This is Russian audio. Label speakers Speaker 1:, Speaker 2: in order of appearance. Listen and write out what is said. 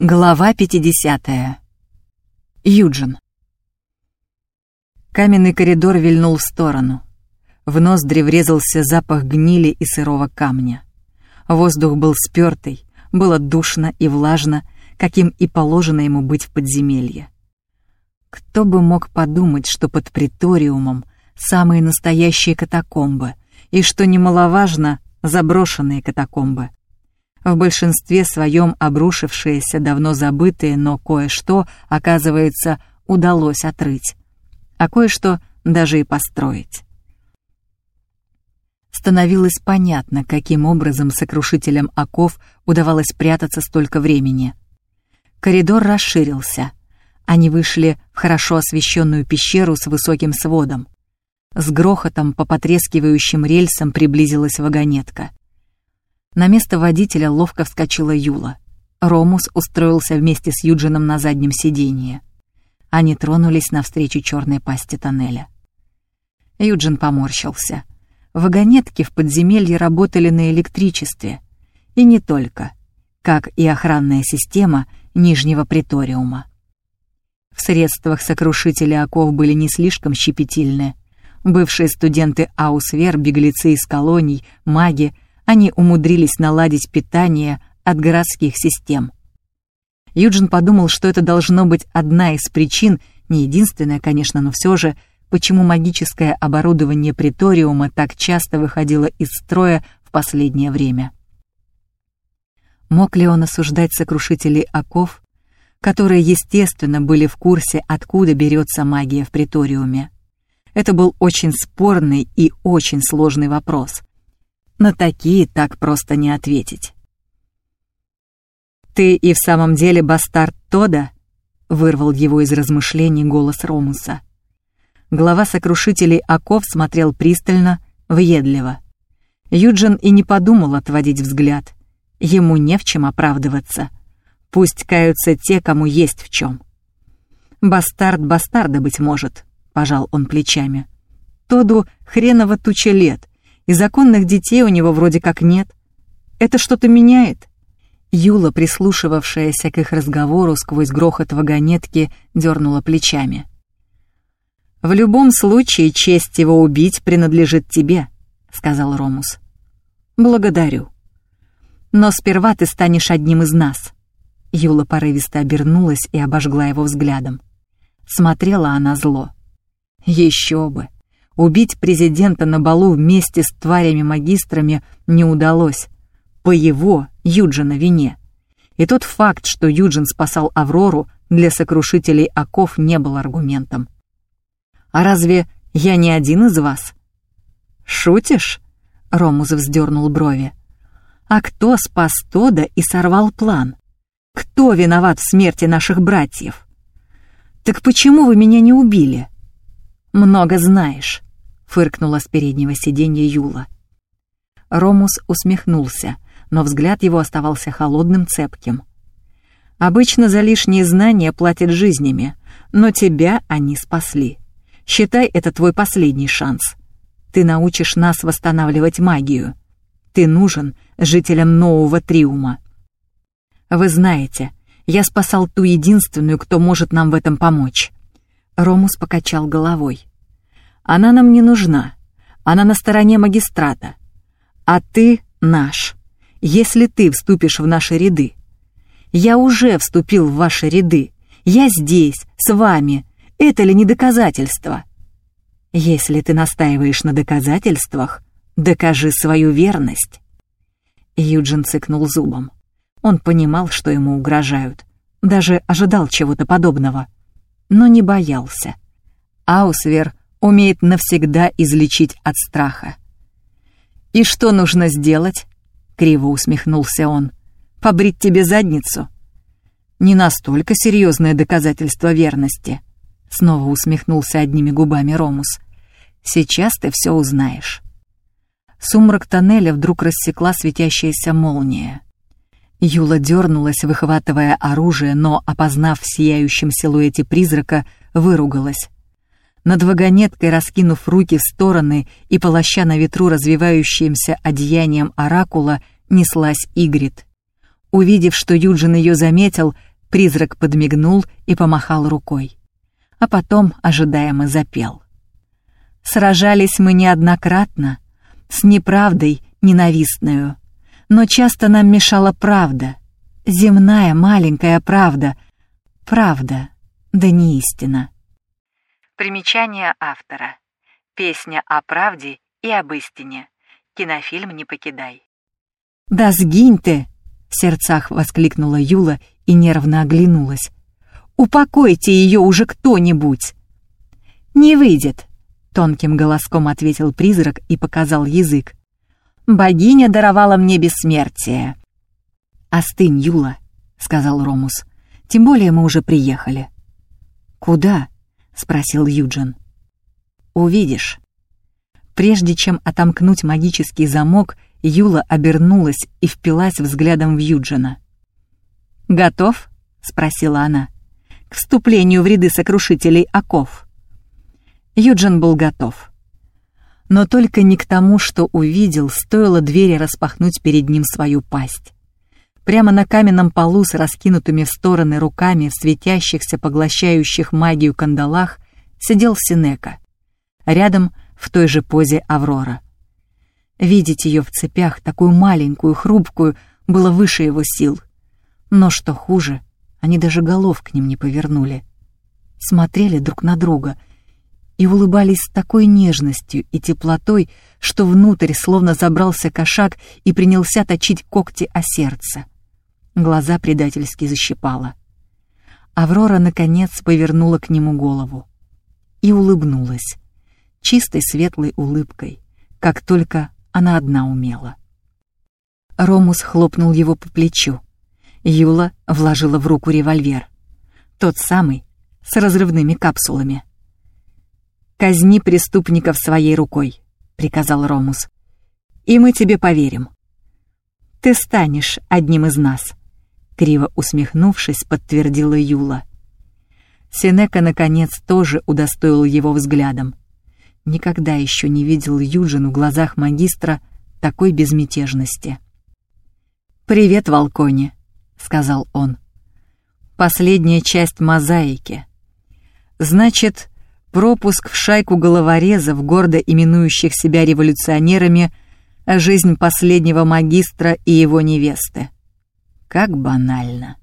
Speaker 1: Глава 50. Юджин. Каменный коридор вильнул в сторону. В ноздри врезался запах гнили и сырого камня. Воздух был спёртый, было душно и влажно, каким и положено ему быть в подземелье. Кто бы мог подумать, что под приториумом самые настоящие катакомбы, и, что немаловажно, заброшенные катакомбы — в большинстве своем обрушившееся, давно забытое, но кое-что, оказывается, удалось отрыть, а кое-что даже и построить. Становилось понятно, каким образом сокрушителям оков удавалось прятаться столько времени. Коридор расширился. Они вышли в хорошо освещенную пещеру с высоким сводом. С грохотом по потрескивающим рельсам приблизилась вагонетка. На место водителя ловко вскочила Юла. Ромус устроился вместе с Юджином на заднем сиденье. Они тронулись навстречу черной пасти тоннеля. Юджин поморщился. Вагонетки в подземелье работали на электричестве. И не только, как и охранная система Нижнего Приториума. В средствах сокрушителя оков были не слишком щепетильны. Бывшие студенты Аусвер, беглецы из колоний, маги они умудрились наладить питание от городских систем. Юджин подумал, что это должно быть одна из причин, не единственная, конечно, но все же, почему магическое оборудование приториума так часто выходило из строя в последнее время. Мог ли он осуждать сокрушителей оков, которые, естественно, были в курсе, откуда берется магия в приториуме? Это был очень спорный и очень сложный вопрос, на такие так просто не ответить. «Ты и в самом деле бастард Тода?» — вырвал его из размышлений голос Ромуса. Глава сокрушителей оков смотрел пристально, въедливо. Юджин и не подумал отводить взгляд. Ему не в чем оправдываться. Пусть каются те, кому есть в чем. «Бастард бастарда, быть может», — пожал он плечами. «Тоду хреново туча лет, и законных детей у него вроде как нет. Это что-то меняет?» Юла, прислушивавшаяся к их разговору сквозь грохот вагонетки, дернула плечами. «В любом случае честь его убить принадлежит тебе», — сказал Ромус. «Благодарю. Но сперва ты станешь одним из нас». Юла порывисто обернулась и обожгла его взглядом. Смотрела она зло. «Еще бы! Убить президента на балу вместе с тварями-магистрами не удалось. По его, Юджина, вине. И тот факт, что Юджин спасал Аврору, для сокрушителей оков не был аргументом. «А разве я не один из вас?» «Шутишь?» — Ромузов вздернул брови. «А кто спас Тода и сорвал план? Кто виноват в смерти наших братьев?» «Так почему вы меня не убили?» «Много знаешь», — фыркнула с переднего сиденья Юла. Ромус усмехнулся, но взгляд его оставался холодным, цепким. «Обычно за лишние знания платят жизнями, но тебя они спасли. Считай, это твой последний шанс. Ты научишь нас восстанавливать магию. Ты нужен жителям нового Триума. Вы знаете, я спасал ту единственную, кто может нам в этом помочь. Ромус покачал головой. «Она нам не нужна. Она на стороне магистрата. А ты наш. Если ты вступишь в наши ряды. Я уже вступил в ваши ряды. Я здесь, с вами. Это ли не доказательство?» «Если ты настаиваешь на доказательствах, докажи свою верность». Юджин цыкнул зубом. Он понимал, что ему угрожают. Даже ожидал чего-то подобного но не боялся. Аусвер умеет навсегда излечить от страха. «И что нужно сделать?» — криво усмехнулся он. «Побрить тебе задницу?» «Не настолько серьезное доказательство верности», — снова усмехнулся одними губами Ромус. «Сейчас ты все узнаешь». Сумрак тоннеля вдруг рассекла светящаяся молния. Юла дернулась, выхватывая оружие, но, опознав в сияющем силуэте призрака, выругалась. Над вагонеткой, раскинув руки в стороны и полоща на ветру развивающимся одеянием оракула, неслась Игрит. Увидев, что Юджин ее заметил, призрак подмигнул и помахал рукой. А потом ожидаемо запел. «Сражались мы неоднократно, с неправдой ненавистную, но часто нам мешала правда, земная маленькая правда, правда, да не истина». Примечание автора. Песня о правде и об истине. Кинофильм «Не покидай». «Да сгинь ты!» — в сердцах воскликнула Юла и нервно оглянулась. «Упокойте ее уже кто-нибудь!» «Не выйдет!» — тонким голоском ответил призрак и показал язык. «Богиня даровала мне бессмертие!» «Остынь, Юла!» — сказал Ромус. «Тем более мы уже приехали». «Куда?» — спросил Юджин. «Увидишь». Прежде чем отомкнуть магический замок, Юла обернулась и впилась взглядом в Юджина. «Готов?» — спросила она. «К вступлению в ряды сокрушителей оков». Юджин был готов. Но только не к тому, что увидел, стоило двери распахнуть перед ним свою пасть. Прямо на каменном полу с раскинутыми в стороны руками в светящихся, поглощающих магию кандалах, сидел Синека. Рядом, в той же позе Аврора. Видеть ее в цепях, такую маленькую, хрупкую, было выше его сил. Но что хуже, они даже голов к ним не повернули. Смотрели друг на друга и улыбались с такой нежностью и теплотой, что внутрь словно забрался кошак и принялся точить когти о сердце. Глаза предательски защипала. Аврора, наконец, повернула к нему голову и улыбнулась, чистой светлой улыбкой, как только она одна умела. Ромус хлопнул его по плечу. Юла вложила в руку револьвер. Тот самый, с разрывными капсулами. «Казни преступников своей рукой», — приказал Ромус. «И мы тебе поверим. Ты станешь одним из нас». Криво усмехнувшись, подтвердила Юла. Сенека, наконец, тоже удостоил его взглядом. Никогда еще не видел Юджин в глазах магистра такой безмятежности. «Привет, Волконе», — сказал он. «Последняя часть мозаики. Значит, пропуск в шайку головорезов, гордо именующих себя революционерами, жизнь последнего магистра и его невесты. Как банально.